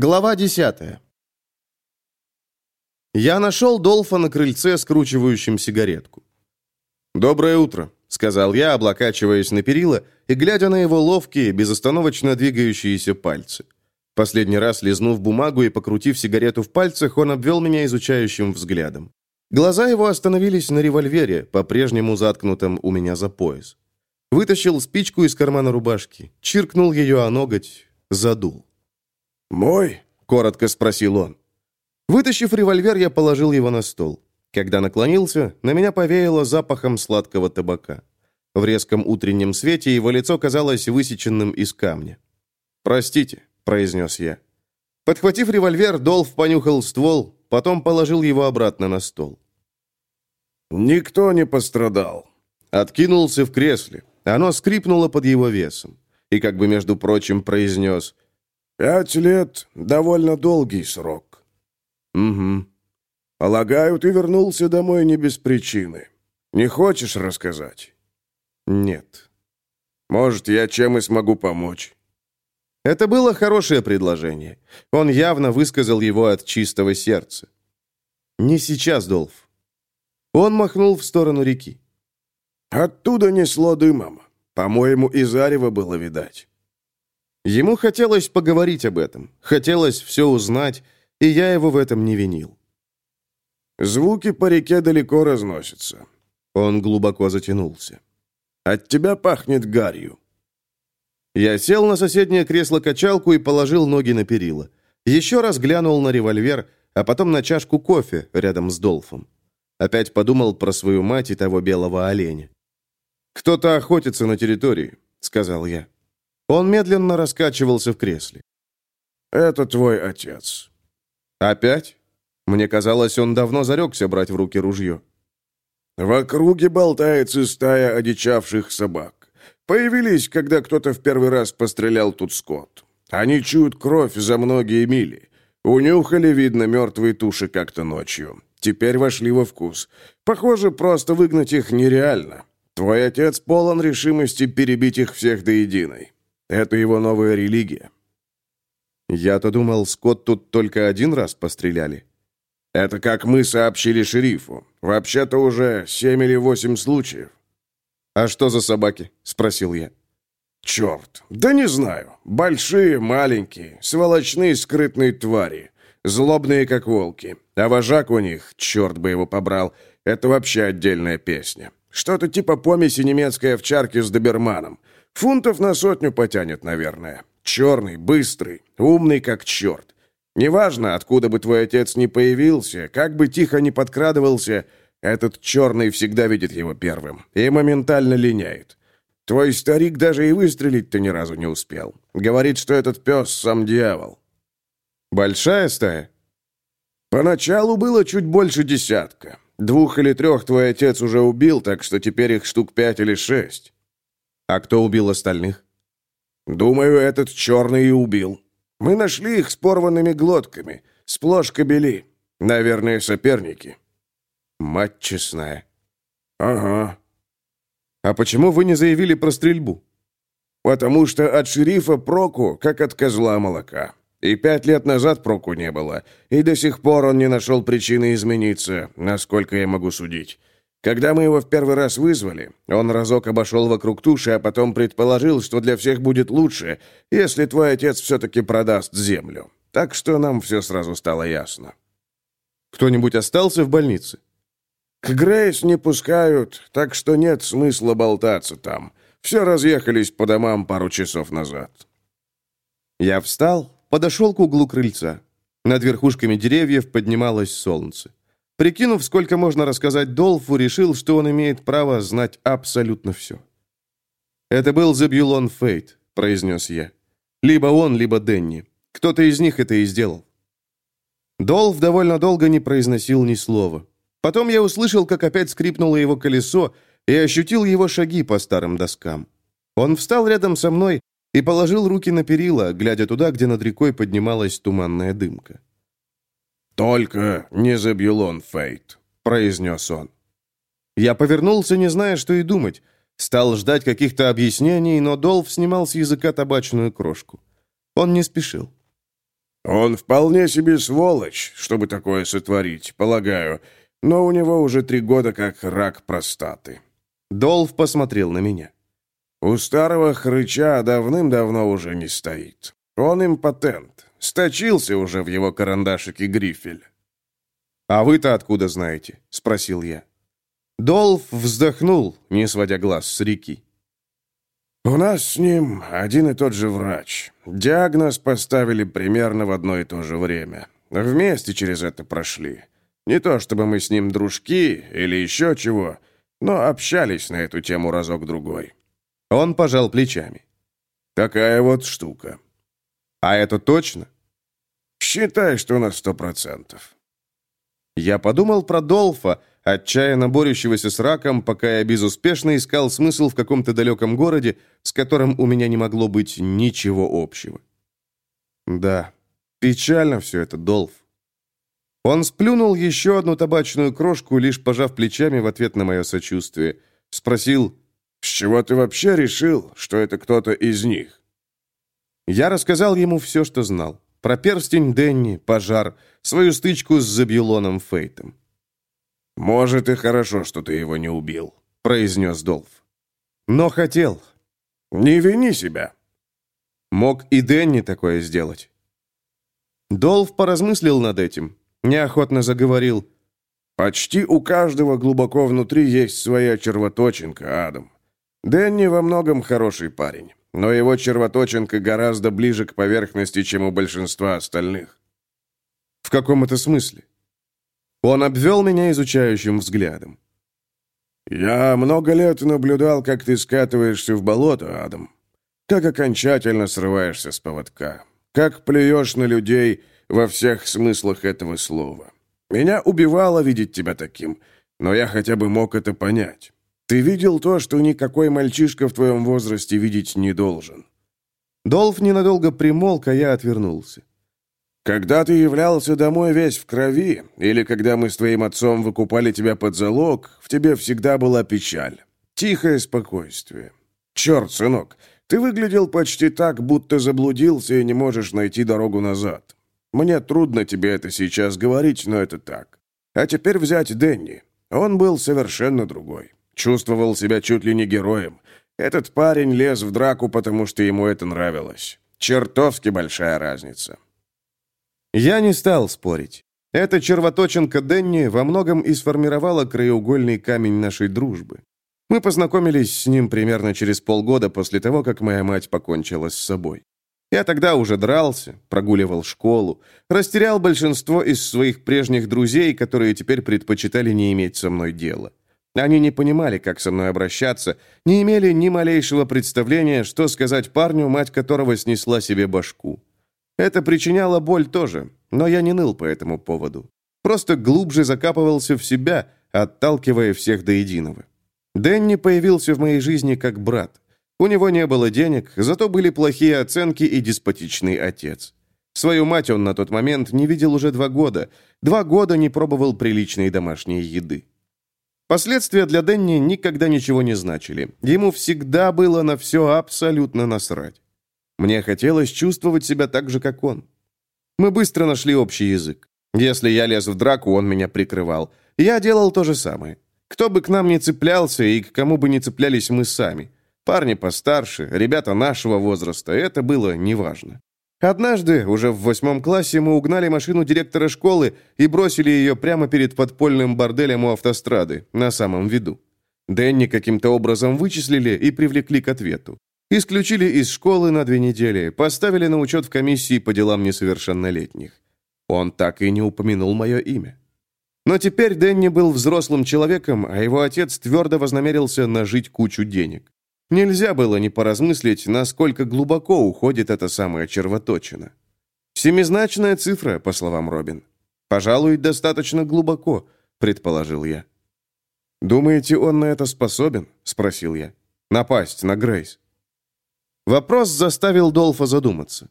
Глава 10 Я нашел Долфа на крыльце, скручивающим сигаретку. «Доброе утро», — сказал я, облокачиваясь на перила и глядя на его ловкие, безостановочно двигающиеся пальцы. Последний раз, лизнув бумагу и покрутив сигарету в пальцах, он обвел меня изучающим взглядом. Глаза его остановились на револьвере, по-прежнему заткнутом у меня за пояс. Вытащил спичку из кармана рубашки, чиркнул ее о ноготь, задул. «Мой?» — коротко спросил он. Вытащив револьвер, я положил его на стол. Когда наклонился, на меня повеяло запахом сладкого табака. В резком утреннем свете его лицо казалось высеченным из камня. «Простите», — произнес я. Подхватив револьвер, Долф понюхал ствол, потом положил его обратно на стол. «Никто не пострадал». Откинулся в кресле. Оно скрипнуло под его весом. И как бы, между прочим, произнес Пять лет — довольно долгий срок. Угу. Полагаю, ты вернулся домой не без причины. Не хочешь рассказать? Нет. Может, я чем и смогу помочь? Это было хорошее предложение. Он явно высказал его от чистого сердца. Не сейчас, Долф. Он махнул в сторону реки. Оттуда несло дымом. По-моему, и зарево было видать. Ему хотелось поговорить об этом, хотелось все узнать, и я его в этом не винил. «Звуки по реке далеко разносятся». Он глубоко затянулся. «От тебя пахнет гарью». Я сел на соседнее кресло-качалку и положил ноги на перила. Еще раз глянул на револьвер, а потом на чашку кофе рядом с Долфом. Опять подумал про свою мать и того белого оленя. «Кто-то охотится на территории», — сказал я. Он медленно раскачивался в кресле. «Это твой отец». «Опять?» Мне казалось, он давно зарекся брать в руки ружье. «В округе болтается стая одичавших собак. Появились, когда кто-то в первый раз пострелял тут скот. Они чуют кровь за многие мили. Унюхали, видно, мертвые туши как-то ночью. Теперь вошли во вкус. Похоже, просто выгнать их нереально. Твой отец полон решимости перебить их всех до единой. Это его новая религия. Я-то думал, Скотт тут только один раз постреляли. Это как мы сообщили шерифу. Вообще-то уже семь или восемь случаев. «А что за собаки?» — спросил я. «Черт, да не знаю. Большие, маленькие, сволочные, скрытные твари. Злобные, как волки. А вожак у них, черт бы его побрал, это вообще отдельная песня. Что-то типа помеси немецкой овчарки с доберманом. Фунтов на сотню потянет, наверное. Черный, быстрый, умный как черт. Неважно, откуда бы твой отец не появился, как бы тихо не подкрадывался, этот черный всегда видит его первым и моментально линяет. Твой старик даже и выстрелить-то ни разу не успел. Говорит, что этот пес сам дьявол. Большая стая? Поначалу было чуть больше десятка. Двух или трех твой отец уже убил, так что теперь их штук пять или шесть. А кто убил остальных? Думаю, этот черный и убил. Мы нашли их с порванными глотками. Сплошь кобели. Наверное, соперники. Мать честная. Ага. А почему вы не заявили про стрельбу? Потому что от шерифа проку, как от козла молока. И пять лет назад проку не было. И до сих пор он не нашел причины измениться, насколько я могу судить. Когда мы его в первый раз вызвали, он разок обошел вокруг туши, а потом предположил, что для всех будет лучше, если твой отец все-таки продаст землю. Так что нам все сразу стало ясно. Кто-нибудь остался в больнице? К Грейс не пускают, так что нет смысла болтаться там. Все разъехались по домам пару часов назад. Я встал, подошел к углу крыльца. Над верхушками деревьев поднималось солнце. Прикинув, сколько можно рассказать Долфу, решил, что он имеет право знать абсолютно все. «Это был Забьюлон Фейт», — произнес я. «Либо он, либо Денни. Кто-то из них это и сделал». Долф довольно долго не произносил ни слова. Потом я услышал, как опять скрипнуло его колесо, и ощутил его шаги по старым доскам. Он встал рядом со мной и положил руки на перила, глядя туда, где над рекой поднималась туманная дымка. «Только не Забьюлон Фейт», — произнес он. Я повернулся, не зная, что и думать. Стал ждать каких-то объяснений, но Долф снимал с языка табачную крошку. Он не спешил. «Он вполне себе сволочь, чтобы такое сотворить, полагаю, но у него уже три года как рак простаты». Долф посмотрел на меня. «У старого хрыча давным-давно уже не стоит. Он импотент. Сточился уже в его карандашике грифель». «А вы-то откуда знаете?» — спросил я. Долф вздохнул, не сводя глаз с реки. «У нас с ним один и тот же врач. Диагноз поставили примерно в одно и то же время. Вместе через это прошли. Не то чтобы мы с ним дружки или еще чего, но общались на эту тему разок-другой». Он пожал плечами. «Такая вот штука». «А это точно?» «Считай, что на сто процентов». Я подумал про Долфа, отчаянно борющегося с раком, пока я безуспешно искал смысл в каком-то далеком городе, с которым у меня не могло быть ничего общего. Да, печально все это, Долф. Он сплюнул еще одну табачную крошку, лишь пожав плечами в ответ на мое сочувствие. Спросил, «С чего ты вообще решил, что это кто-то из них?» Я рассказал ему все, что знал. Про перстень Денни, пожар, свою стычку с Забьюлоном Фейтом. «Может, и хорошо, что ты его не убил», — произнес Долф. «Но хотел». «Не вини себя». Мог и Дэнни такое сделать. Долф поразмыслил над этим, неохотно заговорил. «Почти у каждого глубоко внутри есть своя червоточинка, Адам. Дэнни во многом хороший парень, но его червоточинка гораздо ближе к поверхности, чем у большинства остальных». «В каком это смысле?» Он обвел меня изучающим взглядом. «Я много лет наблюдал, как ты скатываешься в болото, Адам. Как окончательно срываешься с поводка. Как плюешь на людей во всех смыслах этого слова. Меня убивало видеть тебя таким, но я хотя бы мог это понять. Ты видел то, что никакой мальчишка в твоем возрасте видеть не должен». Долф ненадолго примолк, а я отвернулся. Когда ты являлся домой весь в крови, или когда мы с твоим отцом выкупали тебя под залог, в тебе всегда была печаль. Тихое спокойствие. Черт, сынок, ты выглядел почти так, будто заблудился и не можешь найти дорогу назад. Мне трудно тебе это сейчас говорить, но это так. А теперь взять Дэнни. Он был совершенно другой. Чувствовал себя чуть ли не героем. Этот парень лез в драку, потому что ему это нравилось. Чертовски большая разница. Я не стал спорить. Эта червоточинка Денни во многом и сформировала краеугольный камень нашей дружбы. Мы познакомились с ним примерно через полгода после того, как моя мать покончила с собой. Я тогда уже дрался, прогуливал школу, растерял большинство из своих прежних друзей, которые теперь предпочитали не иметь со мной дела. Они не понимали, как со мной обращаться, не имели ни малейшего представления, что сказать парню, мать которого снесла себе башку. Это причиняло боль тоже, но я не ныл по этому поводу. Просто глубже закапывался в себя, отталкивая всех до единого. Дэнни появился в моей жизни как брат. У него не было денег, зато были плохие оценки и деспотичный отец. Свою мать он на тот момент не видел уже два года. Два года не пробовал приличной домашней еды. Последствия для Дэнни никогда ничего не значили. Ему всегда было на все абсолютно насрать. Мне хотелось чувствовать себя так же, как он. Мы быстро нашли общий язык. Если я лез в драку, он меня прикрывал. Я делал то же самое. Кто бы к нам не цеплялся и к кому бы не цеплялись мы сами. Парни постарше, ребята нашего возраста, это было неважно. Однажды, уже в восьмом классе, мы угнали машину директора школы и бросили ее прямо перед подпольным борделем у автострады, на самом виду. Дэнни каким-то образом вычислили и привлекли к ответу. Исключили из школы на две недели, поставили на учет в комиссии по делам несовершеннолетних. Он так и не упомянул мое имя. Но теперь Дэнни был взрослым человеком, а его отец твердо вознамерился нажить кучу денег. Нельзя было не поразмыслить, насколько глубоко уходит эта самая червоточина. Семизначная цифра, по словам Робин. Пожалуй, достаточно глубоко, предположил я. «Думаете, он на это способен?» – спросил я. «Напасть на Грейс». Вопрос заставил Долфа задуматься.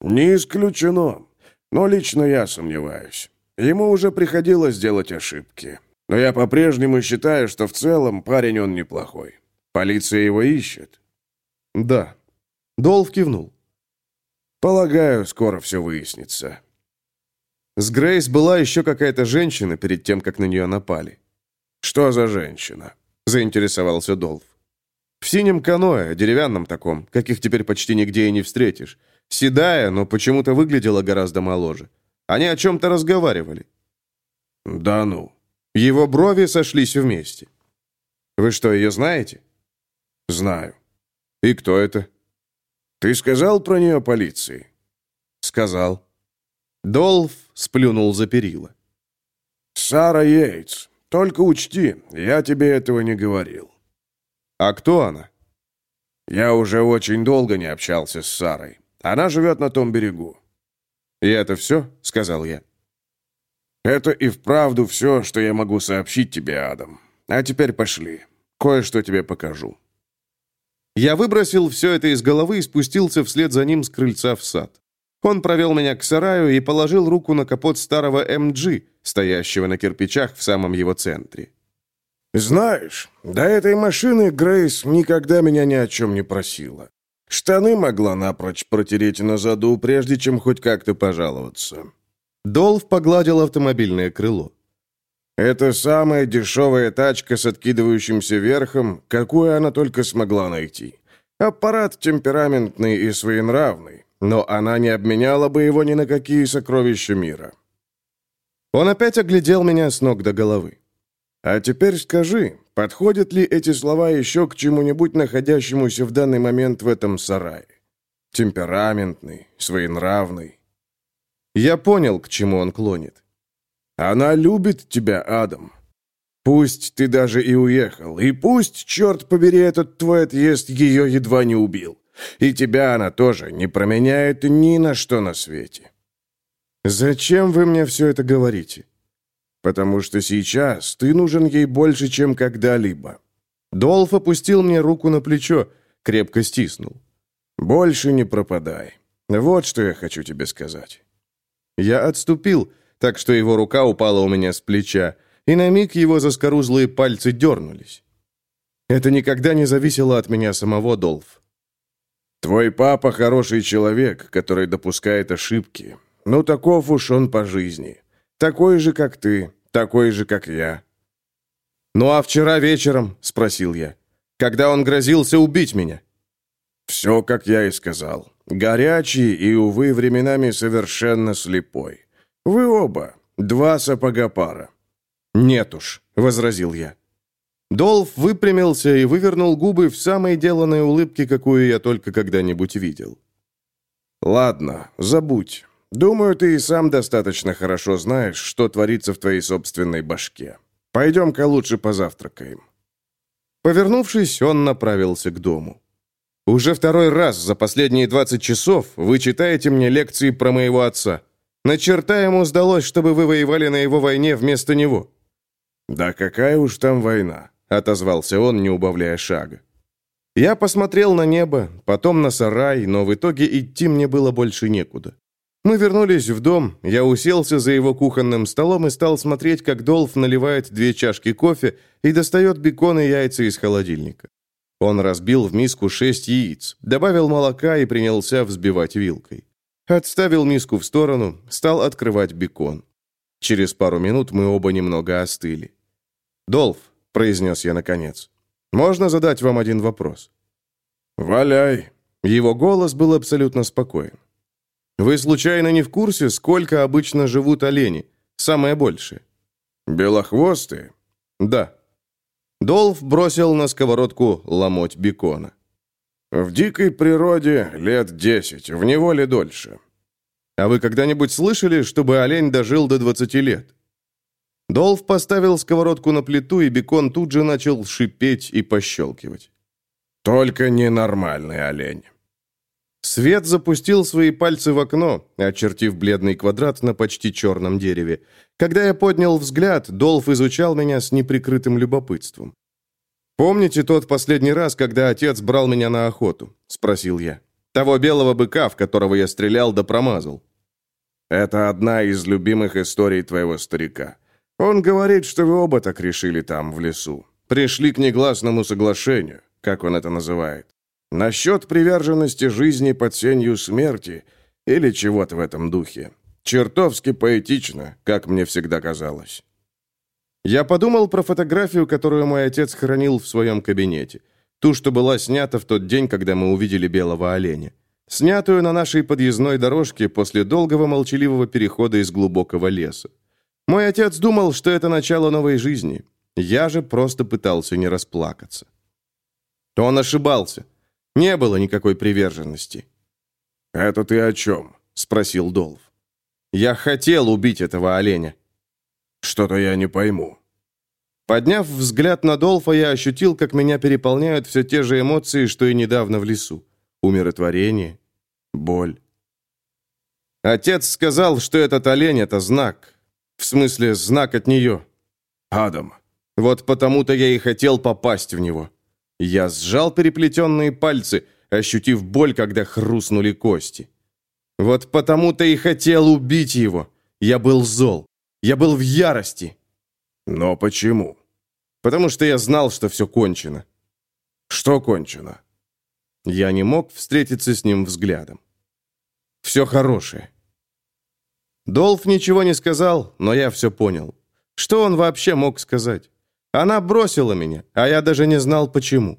«Не исключено, но лично я сомневаюсь. Ему уже приходилось делать ошибки. Но я по-прежнему считаю, что в целом парень он неплохой. Полиция его ищет». «Да». Долф кивнул. Полагаю, скоро все выяснится. С Грейс была еще какая-то женщина перед тем, как на нее напали. «Что за женщина?» — заинтересовался Долф. «В синем каноэ, деревянном таком, каких теперь почти нигде и не встретишь. Седая, но почему-то выглядела гораздо моложе. Они о чем-то разговаривали». «Да ну». Его брови сошлись вместе. «Вы что, ее знаете?» «Знаю». «И кто это?» «Ты сказал про нее полиции?» «Сказал». Долф сплюнул за перила. «Сара Йейтс. Только учти, я тебе этого не говорил». «А кто она?» «Я уже очень долго не общался с Сарой. Она живет на том берегу». «И это все?» — сказал я. «Это и вправду все, что я могу сообщить тебе, Адам. А теперь пошли. Кое-что тебе покажу». Я выбросил все это из головы и спустился вслед за ним с крыльца в сад. Он провел меня к сараю и положил руку на капот старого МГ, стоящего на кирпичах в самом его центре. «Знаешь, до этой машины Грейс никогда меня ни о чем не просила. Штаны могла напрочь протереть на заду, прежде чем хоть как-то пожаловаться». Долф погладил автомобильное крыло. «Это самая дешевая тачка с откидывающимся верхом, какую она только смогла найти. Аппарат темпераментный и своенравный но она не обменяла бы его ни на какие сокровища мира. Он опять оглядел меня с ног до головы. А теперь скажи, подходят ли эти слова еще к чему-нибудь находящемуся в данный момент в этом сарае? Темпераментный, своенравный. Я понял, к чему он клонит. Она любит тебя, Адам. Пусть ты даже и уехал, и пусть, черт побери, этот твой отъезд ее едва не убил. И тебя она тоже не променяет ни на что на свете. Зачем вы мне все это говорите? Потому что сейчас ты нужен ей больше, чем когда-либо. Долф опустил мне руку на плечо, крепко стиснул. Больше не пропадай. Вот что я хочу тебе сказать. Я отступил, так что его рука упала у меня с плеча, и на миг его заскорузлые пальцы дернулись. Это никогда не зависело от меня самого, Долф. Твой папа хороший человек, который допускает ошибки. Ну, таков уж он по жизни. Такой же, как ты, такой же, как я. «Ну а вчера вечером?» – спросил я. «Когда он грозился убить меня?» «Все, как я и сказал. Горячий и, увы, временами совершенно слепой. Вы оба. Два сапога пара». «Нет уж», – возразил я. Долф выпрямился и вывернул губы в самой деланной улыбке, какую я только когда-нибудь видел. «Ладно, забудь. Думаю, ты и сам достаточно хорошо знаешь, что творится в твоей собственной башке. Пойдем-ка лучше позавтракаем». Повернувшись, он направился к дому. «Уже второй раз за последние 20 часов вы читаете мне лекции про моего отца. На черта ему сдалось, чтобы вы воевали на его войне вместо него». «Да какая уж там война. — отозвался он, не убавляя шага. Я посмотрел на небо, потом на сарай, но в итоге идти мне было больше некуда. Мы вернулись в дом, я уселся за его кухонным столом и стал смотреть, как Долф наливает две чашки кофе и достает бекон и яйца из холодильника. Он разбил в миску шесть яиц, добавил молока и принялся взбивать вилкой. Отставил миску в сторону, стал открывать бекон. Через пару минут мы оба немного остыли. «Долф, произнес я наконец. «Можно задать вам один вопрос?» «Валяй!» Его голос был абсолютно спокоен. «Вы случайно не в курсе, сколько обычно живут олени? Самое большее?» «Белохвостые?» «Да». Долф бросил на сковородку ломоть бекона. «В дикой природе лет десять, в неволе дольше». «А вы когда-нибудь слышали, чтобы олень дожил до двадцати лет?» Долф поставил сковородку на плиту, и бекон тут же начал шипеть и пощелкивать. «Только ненормальный олень». Свет запустил свои пальцы в окно, очертив бледный квадрат на почти черном дереве. Когда я поднял взгляд, Долф изучал меня с неприкрытым любопытством. «Помните тот последний раз, когда отец брал меня на охоту?» – спросил я. «Того белого быка, в которого я стрелял да промазал». «Это одна из любимых историй твоего старика. Он говорит, что вы оба так решили там, в лесу. Пришли к негласному соглашению, как он это называет. Насчет приверженности жизни под сенью смерти Или чего-то в этом духе. Чертовски поэтично, как мне всегда казалось. Я подумал про фотографию, которую мой отец хранил в своем кабинете. Ту, что была снята в тот день, когда мы увидели белого оленя. Снятую на нашей подъездной дорожке после долгого молчаливого перехода из глубокого леса. Мой отец думал, что это начало новой жизни. Я же просто пытался не расплакаться. Он ошибался. Не было никакой приверженности. «Это ты о чем?» — спросил Долф. «Я хотел убить этого оленя». «Что-то я не пойму». Подняв взгляд на Долфа, я ощутил, как меня переполняют все те же эмоции, что и недавно в лесу. Умиротворение, боль. Отец сказал, что этот олень — это знак. В смысле, знак от нее. Адам. Вот потому-то я и хотел попасть в него. Я сжал переплетенные пальцы, ощутив боль, когда хрустнули кости. Вот потому-то и хотел убить его. Я был зол. Я был в ярости. Но почему? Потому что я знал, что все кончено. Что кончено? Я не мог встретиться с ним взглядом. Все хорошее. Долф ничего не сказал, но я все понял. Что он вообще мог сказать? Она бросила меня, а я даже не знал, почему.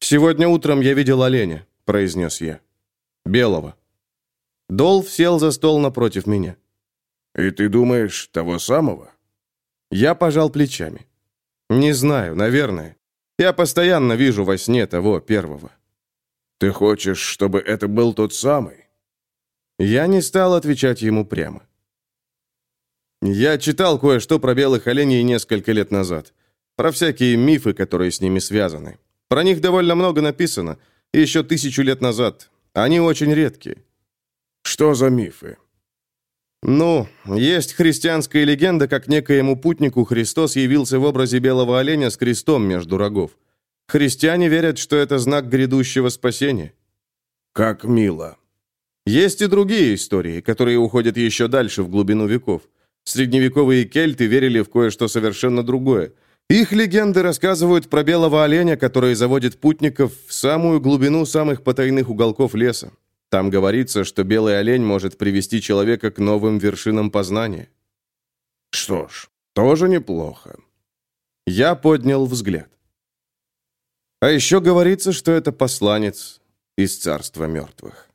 «Сегодня утром я видел оленя», — произнес я. «Белого». Долф сел за стол напротив меня. «И ты думаешь, того самого?» Я пожал плечами. «Не знаю, наверное. Я постоянно вижу во сне того первого». «Ты хочешь, чтобы это был тот самый?» Я не стал отвечать ему прямо. Я читал кое-что про белых оленей несколько лет назад. Про всякие мифы, которые с ними связаны. Про них довольно много написано. Еще тысячу лет назад. Они очень редкие. Что за мифы? Ну, есть христианская легенда, как некоему путнику Христос явился в образе белого оленя с крестом между рогов. Христиане верят, что это знак грядущего спасения. Как мило. Есть и другие истории, которые уходят еще дальше в глубину веков. Средневековые кельты верили в кое-что совершенно другое. Их легенды рассказывают про белого оленя, который заводит путников в самую глубину самых потайных уголков леса. Там говорится, что белый олень может привести человека к новым вершинам познания. Что ж, тоже неплохо. Я поднял взгляд. А еще говорится, что это посланец из царства мертвых.